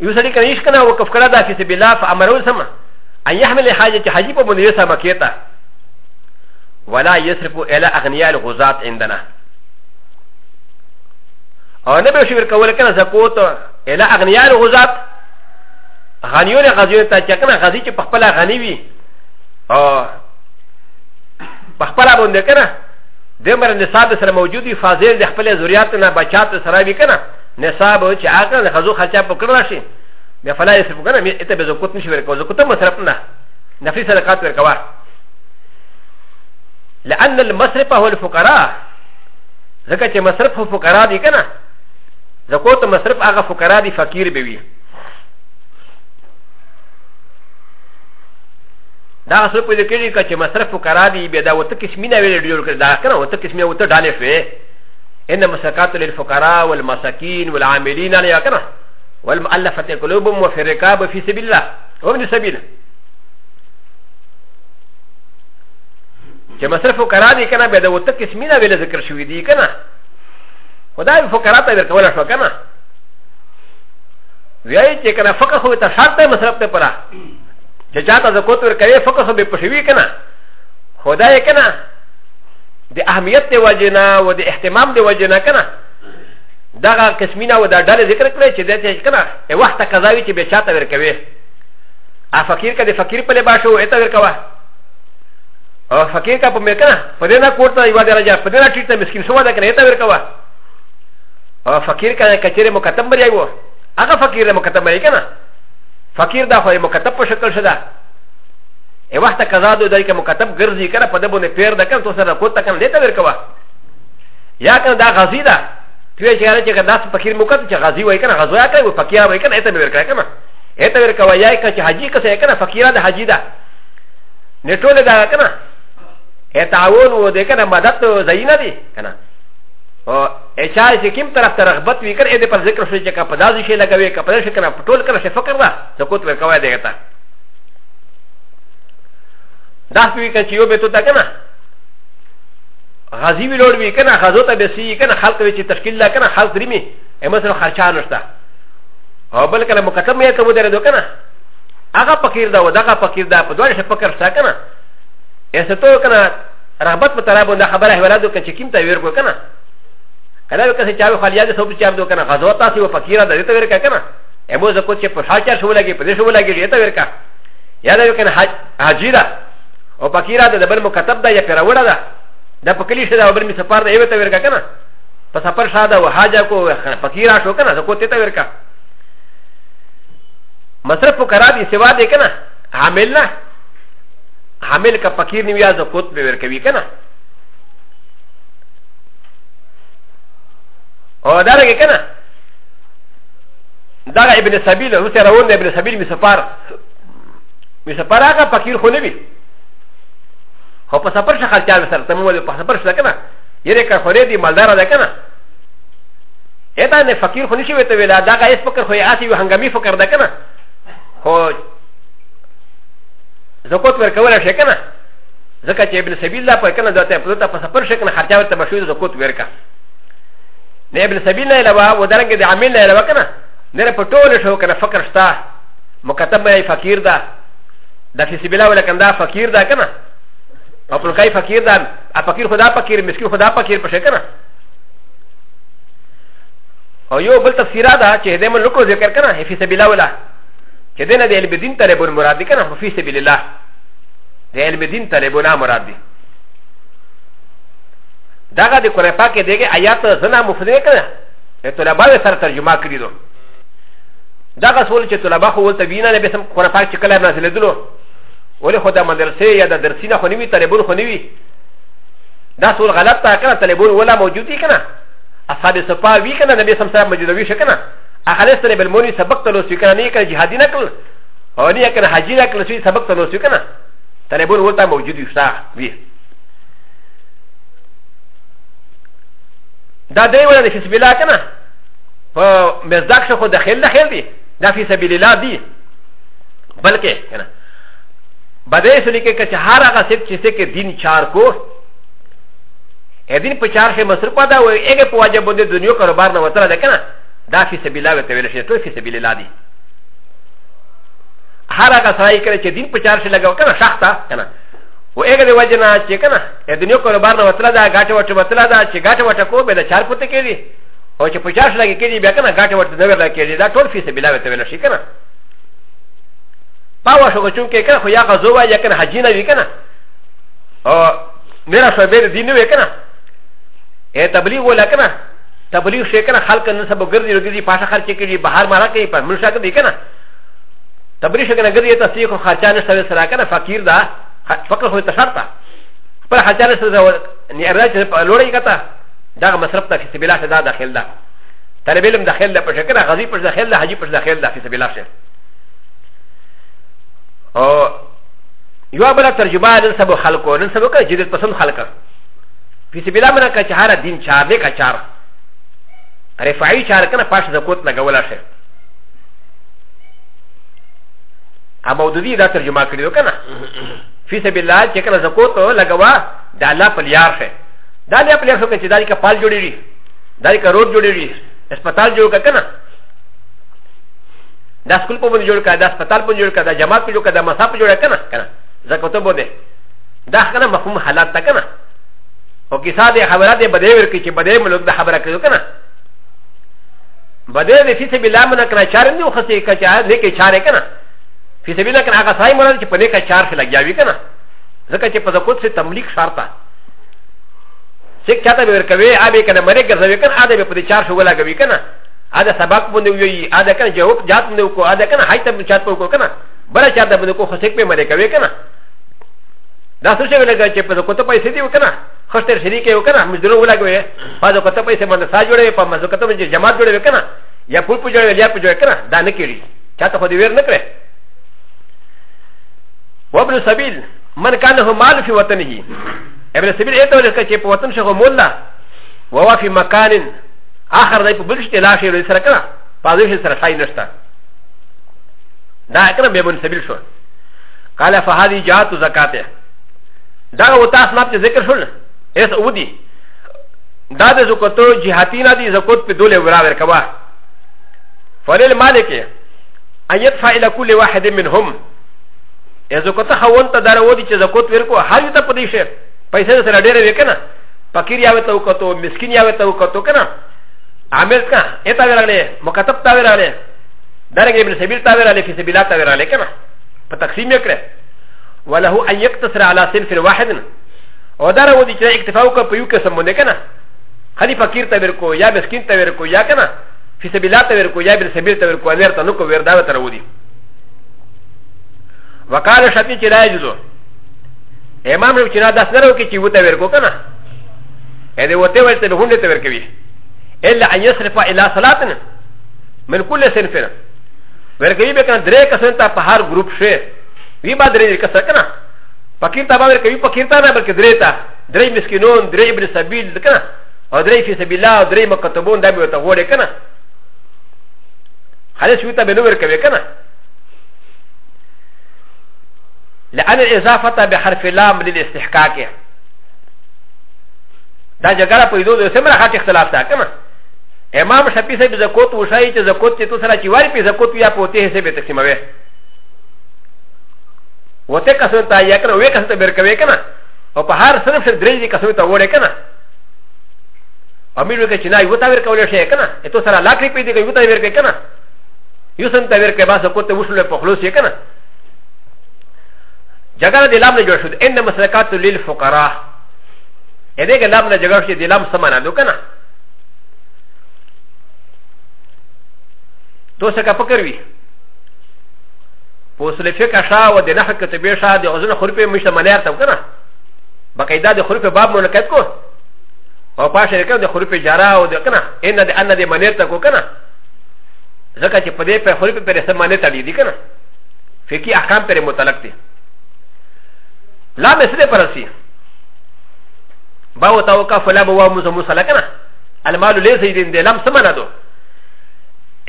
يو سري کنا يش کنا و کفکرا دا في سبيل الله فامرو سما ان يحمل حاجة چه حاجي پو منده يسا مكيتا ولا يصرفوا الى اغنياء الغزاة عندنا او نبي شبر كول كنا زكوت الى اغنياء الغزاة غنيون غزيون تا چكنا غزي چه پخپلا غني وي او پخپلا بنده كنا دمر نصاب سره موجود وي فاضل د خپل ذریات نه بچات سره وي كنا نصاب چې اګه غزو خرچه پکړل شي بیا فلا يصرفوا كنا اته به زکوت نشي ورکو زکوت مصرف نه نفي صدقات ورکوا لان المصرف هو الفقراء ذكا مصرف هو فقراء دي كنا ذكوت مصرف اغا فقراء دي فقير بوي دا سو په دې کې چې چې مصرف فقراء دي به دا وته کشمینه ویل جوړ کړ دا کنه وته کشمینه وته ډالې شوې ان مسکات للفقراء والمساكين والعاملين علیها کنه والمؤلفه قلوبهم وفي الرقاب في سبيل الله وابن سبيله چې مصرف وکړه دي کنه به د وته قسمینه ویل ذکر شوې دي کنه خدای فقرا ته ورکول شو کنه ویای چې کنه فقہ خو ته شرط ته مصرف ته پره چې چاته زکوت ورکړي فقہ خو به پښوي کنه خدای کنه د اهمیت دی وجنا او د اهتمام دی وجنا کنه دغه قسمینه و دا ډله ذکر کړی چې دته کنه یو وخت قضاوی چې به چاته ورکوي ا فقیر کده فقیر په لباسو اته ورکوه او فقیر کا په مکنه په دې نه کوټه یو دی راځه په دې نه ټیټه مسکین سو ده کنه ته ورکوا او فقیر کنه کچره مکتب مری ایو هغه فقیر مکتب مری کنه فقیر دا خو مکتب په شکل شدا ای وخت قضا دو دای کې مکتب ګرځي کنه په دې باندې پیر ده کنه تو سره کوټه کنه دې ته ورکوا یا کنه دا غزی ده پیو چې هغه چې داس فقیر مکتب چې غزی وای کنه غزویا کوي فقیر وای کنه ته ورکوا کنه ته ورکوا یا کنه چې حاجی کسه کنه فقیر ده حاجی ده نټول دا کنه ا تعاون و ده کنه مدد تو زینه دی کنه او اچا چې کوم طرف ته رغبت وکړ ا دې پر ذکر شوی چې کا پداز شي لګوي کا پداز شي کنه پټول کړه شي فکر دا سکوت ورکوي دی ته دا سوي کې چې یو به تو تا کنه غازی ویلوړ وی کنه غازو ته بسی کنه خلق وی چې تشکیل لا کنه خلق درمی امه سره خرچا نشته او بل کله مکتب مې کوم درې دو کنه هغه فقیر دا و دغه فقیر دا په دوه شپه کړ شته کنه ا س ت و ك ن ا رابط بطلب ان خبر اهلاد وكان شكيم تاوير وكنا كذا وكان شاوي خاليات سوف شاب دوكنا غزوتا سوى فكيرا دويتا ويركا كنا ابو زكوت شف حاجه شولاكي بدش ولاكي ليتا ويركا يادا وكان هاجيرا او فكيرا دبل مكتب دا يا فراولا دا دا فكليش دا وبرمي سفار دا ايوتا ويركا كنا فسفر شادا وحاجه كو فكيرا شو كنا زكوت تيتا ويركا مصرف فكرا دي سوى دي كنا عاملنا حامل کا فقیر نیوی از قوت به ورکوي کنه او دا رګه کنه دا ابن سبیل هو سره ونه ابن سبیل می سفر می سفر هغه فقیر خو نه وی خو په سفر څخه خلچا سره تمو ول په سفر څخه کنه یره کا خوري دی مالدار ده کنه اته نه فقیر خو نشي وته ویلا دا کا اس فکر خو یې آسی و هنګمی فکر ده کنه خو زکات ورکول شي کنه زکه چې ابن سبیل لا په کنه دته په دته په سفر شي کنه خرچه ورته مشوي زکات ورکا نه ابن سبیل نه لوا و درنګ د عامل نه لوا کنه نه په ټول شو کنه فقر شتا مکتب یې فقیر ده د فی سبیل ولا کنده فقیر ده کنه او په کای فقیر ده ا فقیر خدا فقیر مسکین خدا فقیر پشه کنه او یو بل تفسیرا ده چې دمن لکو ذکر کنه فی سبیل ولا ك د ن ا د ا ل ب د ي ن تلبون مرادي كان في سبيل الله د ا ل ب د ي ن تلبون مرادي دا غا د ق ر ا ن پاک دغه آیات زنا مفسر کړه طلبه سره ترجمه کړی دو دا غا سوال چې طلبه خو ولته وینا نه بسم قران پاک چې کله نازل دلو ولې خدا مدرسې یا د درسینه خو نیوی طلبون خو نیوی دا سوال غلط تا کړه طلبون ولا موجودی کنه اصحاب صفا وی کنه نبی سم سره موجودوي شکنه اخلصت ل بالموني سبقت له سيكنا نيكا جهادي نكل او نيكا حجي نكل سي سبقت له سيكنا تلبون ولتا موجود يشتا بي دا دي ولا في سبيل الله كنا فمزداك شخو دخل دخل دي دا في سبيل الله دي بلکه کنا بدے سلی کے کچھ ہارا کا صرف چیسے کے دین چار کو اے دن پچار سے مصروف پیدا ہوئے ایک پواجہ بندے دنیا کاروبار نہ ہوتا ہے کہنا دا في سبيل الله ته ویل شي ته في سبيل الله دي هر هغه سړی کړي چې دین په چار شي لګاو کنه شخته کنه و هغه دی وجنا چې کنه د دنیا کاروبار نه وتلا دا غاټه وټه وتلا دا چې غاټه وټه کو به دا چار پته کړي او چې په چار شي لګي کړي بیا کنه غاټه وټه نه ورلا کړي دا ټول في سبيل الله ته ویل شي کنه پاوا شو چې کنه خو یا غزو یا کنه حجینه وی کنه او میرا شو به دین وی کنه اے تبلیغ ولا کنه تبلیغ شي کنه خلک نن سبا ګرځي ګرځي پاشه خرچ کوي بهر مارا کوي پر منشا کوي کنه تبلیغ شي کنه ګرځي ته سیخ خرچا نشته سره کنه فقیر دا فقر خو ته شرط پر خرچا نشته نه راځي په لوړی کته دا مصرف ته فی سبیل الله دا داخل ده طالب علم داخل ده په شکل غزي پر داخل ده حاجی پر داخل ده فی سبیل الله او یو بل ترجمه نن سبا خلکو نن سبا کړه جدید پسند خلک فی سبیل الله منه کچاره دین چار نه کچاره رفعي چار کنه پاش د کوت نه غولا شه اما ودودي دا ترجمه کړی کنه في سبيل الله چې کنه زکوت لګوا د الله په لیار شه دا نه په لیار شه چې دای کا پال جوړیږي دای کا روډ جوړیږي هسپتال جوړ کنه دا سکول په باندې جوړ کړه دا هسپتال په جوړ کړه دا جماعت په جوړ کړه دا مسا په جوړ کنه کنه زکوت بوده دا کنه مفهوم حالات تا کنه او کیسه د خبرات بدې ورکړي چې بدې ملک د خبره کړو کنه バデルフィセビラムナカチャーンのハセカチャーネケチャーエカナフィセビラカナサイマラチパネカチャーフィラギャビカナザカチパザコツセタムリクシャータセキャタベルカウェイアベカナマレカザベカナアデベプリチャーシュウラガビカナアデサバクボンデウィアデカナジョージャーンのコアデカナハイタブチャーポコカナバラチャーダブルコホセクメマレカウェイカナダソシェウラガチェパザコトパイセディウカナ خش تر شریک یو کنه مزدور ولګوي ما د کته پیسې باندې سا جوړوي په مزه کته باندې جماعت جوړوي کنه یا پول په جوړوي یا په جوړ کنه دا نه کیږي چاته خو دې ویر نه کړې وابن سبیل من کان له مال فی وطنه ابن سبیل ایته ولکه چې په وطن شغه مولا ووا فی مکان اخر دای په بل شته لا شی سره کنه پازو شي سره شای نشته دا اکرم ابن سبیل شو قال فهذه جاءت زکاته دا و تاسو نه ذکر شول ا س و د ي دا د زکوتو جهاتینا دي زکوت په دوله ورا ورکوا فلل مالک ایت فاعل كل واحد منهم ا زکوت خون ته درو دي چې زکوت ورکو هر ته پدې شه پیسې سره ډېر وکنه فقیر یاوي ته وکړو مسكين یاوي ته وکړو کنه عامل کا اتا ورغله مکتب تا ورغله درګې بن سبیل تا ورغله فی سبیلات تا ورغله کنه په تقسیم وکړه وله ان يقتصر على سنف واحد و د ر و د چې اکتفا وکړه په یو کې سمونه کنه خلی فقیر ته ورکو یا مسکین ته ورکو یا کنه فی سبیل ته ورکو یا بل سبیل ته ورکو انیر ته نو کو ور دا ته ورودي وقاله شتی چې راځو امام رو چې نه داس نه وکړي چې و ته ورکو کنه ا دې وته ورته به هونډه ته ورکوي الا ان يصرف الى صلاتنا من كل صنفنا ورکوي به کنه درې کسان ته په هر گروپ شه وی با درې کسان کنه パキタバーケユパキタナバケデータ、デレミスキノン、デレブリサビル、デカナ、オデレフィサビラ、デレマカトボン、ダブルタウォレカナ。ハレシュタベノベケベカナ。لأن الإضافة بحرف لام للاستحقاق دا جگره په یدو د سمره خاطر اختلاف تا کنه امام شفیع صاحب زکوت وشای چې زکوت چې تو سره چې واری په زکوت یا په ته حساب تقسیموي و ت ك س و ت ا ي ك ن ا و ي ك س ت ب ر ك و ي ك ن ا و ب ه ا ر سنف س د ر ي ج ك س و ت ا و ر ك ن ا و م ي ر ك ش ن ا ي و ت ا ب ر ك و ل ش ي ك ن ا ا ت و س ر ا ل ا ك ر ي ك ي د ي و ت ا ب ر ك ك ن ا ي و س ن ت ا ب ر ك ب ا س ك و ت و ش ل ب خ ل و س ي ك ن ا ج ا ل ا د ل ا م ن ج و ش د إ ن م س ل ك ا ت ل ل ف ق ر ا ا د ي ك ل ا م ن ج و ش د ل ا م س م ا ن ا د و ك ن ا ت و س ك ا ب ك ر و ي و س ل ف ي ك ا ش ا و د ن ح ك ت ب ي ش ا د ي و ز ن خ ر ب ي مش تمنير تبقنا ب ق ي د ا د خ ر ب باب ملكت كو و ب ا ش ر ك ا د خ ر ب جارا و د كنا ان د ان د منير تبقو كنا زكا ت ب د ي ب خ ر ب ب ر س م ا ن ي ت ا ل ي د ي كنا في كي أ ح ك ا م ب ر متلق دي لا مثل فرسي باو تاوكا فلا بوا مزو مسلكنا المال ليس يدين دي لم سمنا دو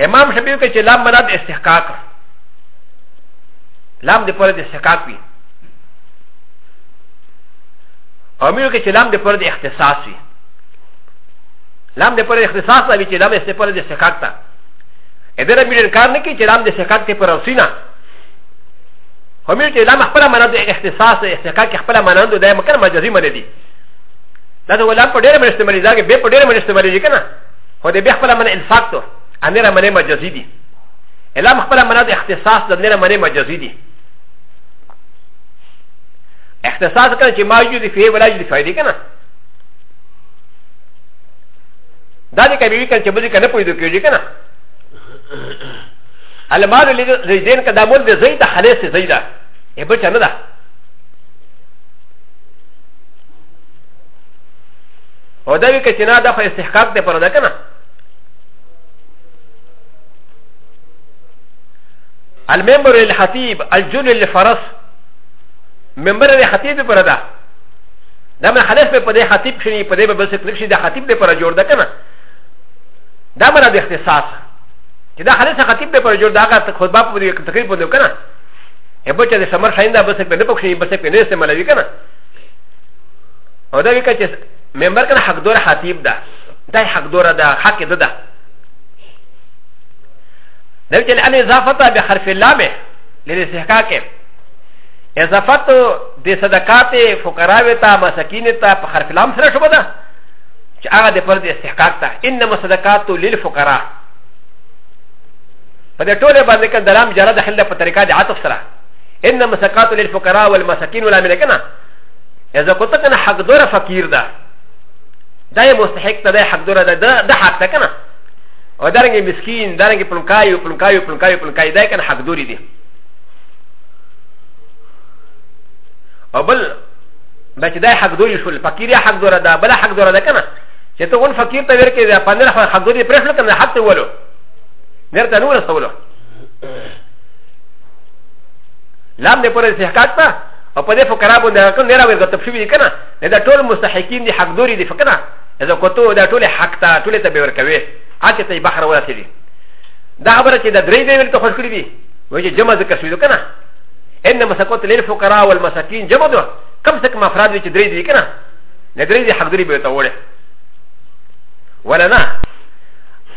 امام شبيوكا چه لام مراد استحقاق لام د پوره د سکاک وي او میرو کې چې لام د پوره د اختصاص وي لام د پوره د اختصاص نه وي چې لام د پوره د سکاک ته ا دې نه میرو کار نه کې چې لام د سکاک ته پوره وسینا خو میرو چې لام خپل معنا د اختصاص د سکاک خپل معنا د دایم کړه مجازي باندې دي دا د ولام په ډېر مرسته مریض دا کې به په ډېر مرسته مریض کنه خو دې به خپل معنا انفاق ته ان نه معنی مجازي دي لام خپل معنا د اختصاص د نه معنی مجازي دي اختصاص كان شيء ما يجري فيه ولا يجري فيه كنا ذلك كبير كان شيء بذلك نبوي ذو كيجي كنا المال اللي زين كذا مول زيدا حليس زيدا يبقى شنو ده او دا وی کچنا دا خو استحقاق ده پر ده کنه المنبر الحطيب الجن الفرس ممبر د خطیب پر ده دا من خلاف په دې خطیب شنی په دې به بس کلیپ شي د خطیب لپاره جوړ ده کنه دا مراد اختصاص چې دا خلاص خطیب لپاره جوړ ده هغه خطبه په دې تقریبا ده کنه یا بچا د سمر شاین دا بس په نه پخښي بس په نه استعمالوي کنه او دا وکړه چې ممبر کنه حق دور خطیب ده دا حق دور ده حق ده ده دا چې الاضافه به حرف اللام للاستحقاق ا ز ف ت د صدقات فقراوتا مساكينتا بحرف لام سره شو بدا چې هغه د پر د استحقاق ته انما صدقات للفقراء په دې ټوله باندې کله دلام جره د حل په طریقه د عطف سره انما صدقات للفقراء والمساكين ولا ملكنا ا ز کوته کنه حق دور فقیر ده دا یې مستحق ته د حق دور ده د حق ته کنه او دارنګ مسكين دارنګ پلمکایو پلمکایو پلمکایو پلمکایو دا کنه حق دوري دي او بل بچ دا حق دوری شول فقیر یا حق دوره دا بل حق دوره ده کنه چې ته اون فقیر ته ورکې دا پندل حق دوری پرېښل کنه حق ته ولو نرته نور استولو لام دې پر استحقاق ته او په دې فقرا باندې کوم نه راوي ته تفشوي کنه دا ټول مستحقین دي حق دوری دي فکنه دا کوته دا ټول حق ته ټول ته به ورکوي اته ته بحر ورسېږي دا خبره چې دا درې دی ولته خوش کړی دي وایي جمع ذکر شوی کنه ان مسكوت للفقراء والمساكين جمدوا كم سك مفراد وچ دري دي كنا ندري دي حق دري بيتا وله ولنا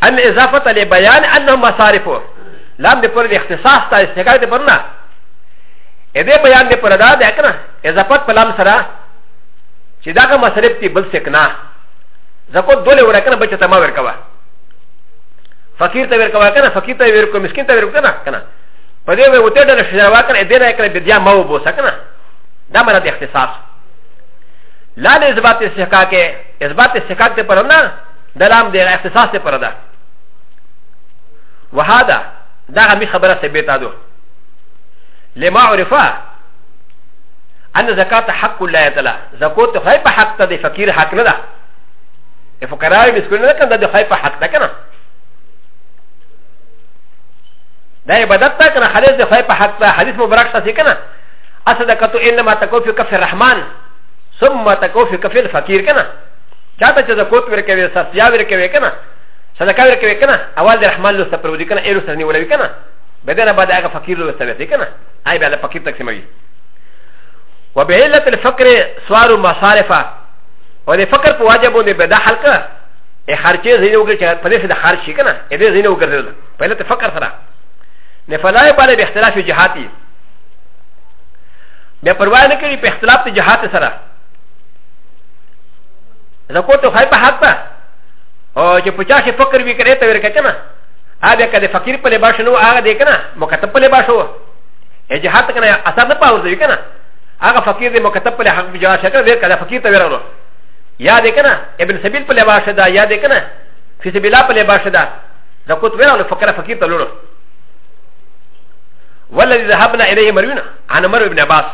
ان اضافه لبيان انه مصارف لام دي پر اختصاص تا استقال دي پرنا اده بيان دي پر ادا ده كنا اضافت پلام سرا چې دا کا مصرف تي بل سکنا زکو دوله ور کنه بچ تما ور کوا فقير ته ور کوا کنه فقير ته ور کو مسكين ته ور کنه کنه パディアウトルのシャワーからディアクレビディアマウボサカナダマラディアクティサスラディズバティセカケエズバティセカテパラナダラムディアクティサステパラダワハダダハミハバラセベタドレマウリファアンザカタハクラヤタラザコトハイパハクタディファキルハクラダエフォカライミスクルナカンダディハイパハクタカナだいばだったからハレズファイパハタハリスもブラクサシカナアサダカトエンマタコフィカフェラハマンソムマタコフィカフェルファキーカナジャタチェザコトウェケベサシヤウェケベカナサダカウェケベカナアワデラハマンドサプロディカナエルサニウェケカナベデラバダガファキールサレティカナアイバダファキータキマリウベエラテルファクレスワーマサレファウデファクルポワジャボンデベダハルカエハチェザイノグルチェパレスダハシカナエレザイノグルパレテファクルサラ نفلا يبالي باختلاف جهاتي بپروا نه کوي په اختلاف ته جهات سره زکو ته خای په حق ته او چې پچا شي فکر وی کړی ته ورکته ما ا بیا کده فقیر په لباس نو هغه دې کنه مکتب په لباس وو ای جهات کنه اثر نه پاور دی کنه هغه فقیر دې مکتب په حق بجا شکل دې کده فقیر ته ورغلو یا دې کنه ابن سبیل په لباس دا یا دې کنه فی سبیل په لباس دا زکو ته ورغلو فقیر فقیر ته لورو والذي ذهبنا إليه مروينا عن مروي بن عباس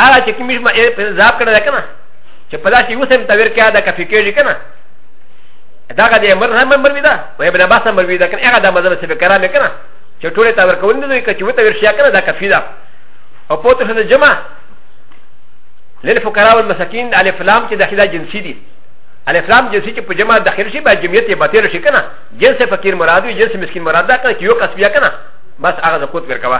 أرى شكي مش ما ذهب كنا ذا كنا شبدا شي وسم تغير كيا ذا كفي كيجي كنا دا غدا مر هم مروي دا وابن عباس مروي دا كنا أغا دا مذهب سبب كرام كنا شطوله تغير كون دي كچو تغير شيا كنا ذا كفي دا او پوتو سن جمع للفقراء والمساكين على فلام چې داخله جنسي دي الاسلام جنسی چې په جمع داخل شي باید جمعیت یې باطل شي کنه جنس فقیر مراد وي جنس مسکین مراد ده کنه چې یو کسبیه کنه بس هغه د قوت ورکوه